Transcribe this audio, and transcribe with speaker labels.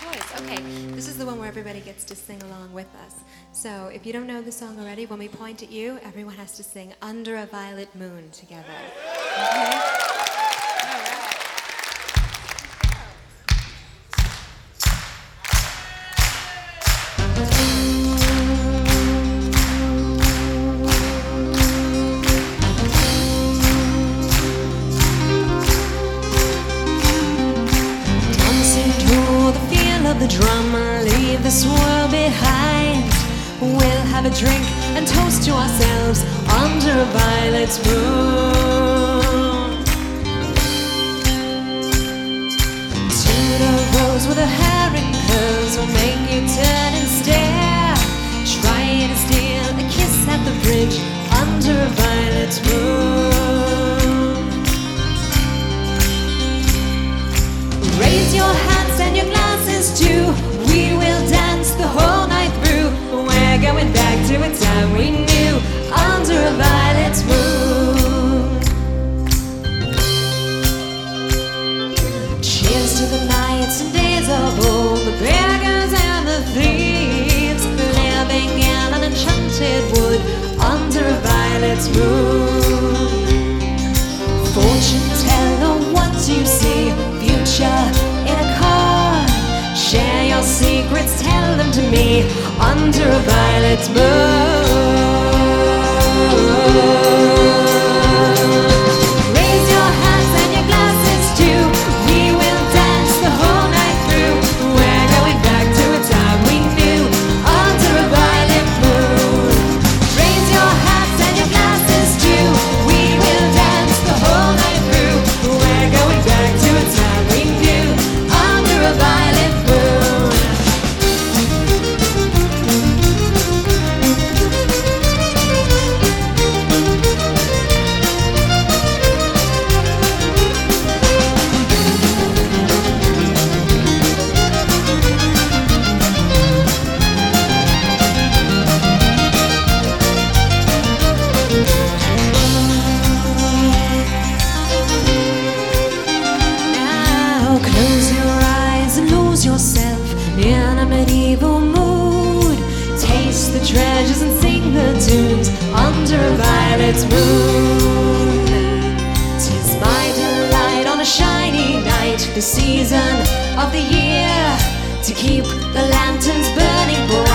Speaker 1: choice. Okay, this is the one where everybody gets to sing along with us. So if you don't know the song already, when we point at you, everyone has to sing Under a Violet Moon together. Okay?
Speaker 2: Of leave this world behind. We'll have a drink and toast to ourselves under a violet moon. To the rose with her to a time we knew under a violet moon. Cheers to the nights and days of old, the beggars and the thieves living in an enchanted wood under a violet moon. Fortune teller, what do you see? Future in a car. Share your secrets, tell them to me under a violet moon. In a medieval mood. Taste the treasures and sing the tunes under a violet moon. Tis my delight on a shiny night, the season of the year, to keep the lanterns burning bright